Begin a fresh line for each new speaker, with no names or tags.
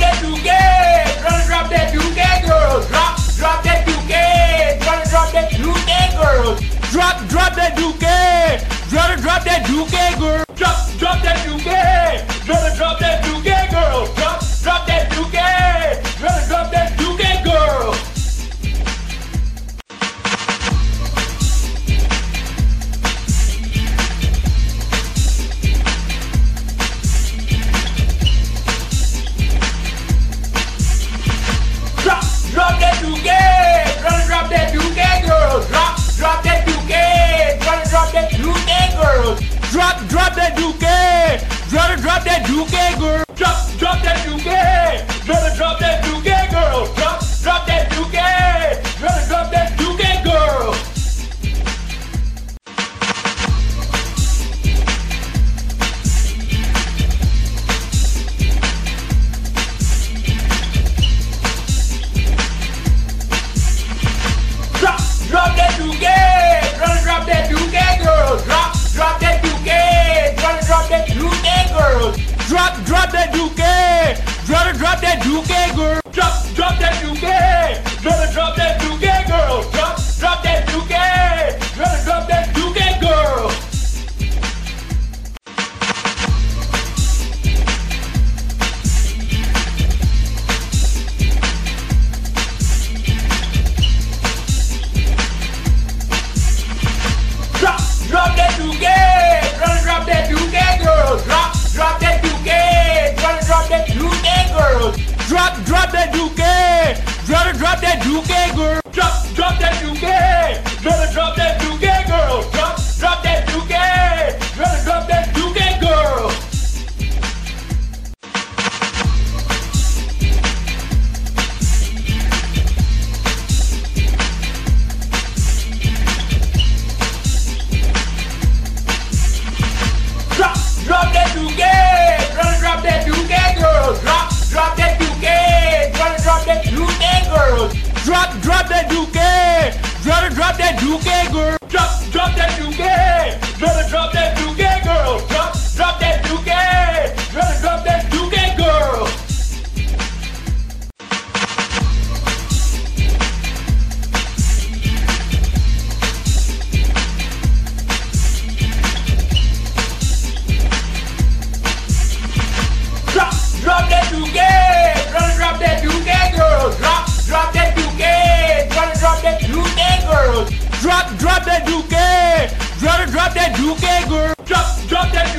Get to get. You UK girl. Drop, drop that you UK. Better drop that Duke, Duque. Brother, drop that Duke, girl. Drop, drop that Duke, Brother, drop that Duke. nigga. Drop, drop that new drop that Duke. Gotta drop that Duke, girl. Drop, drop that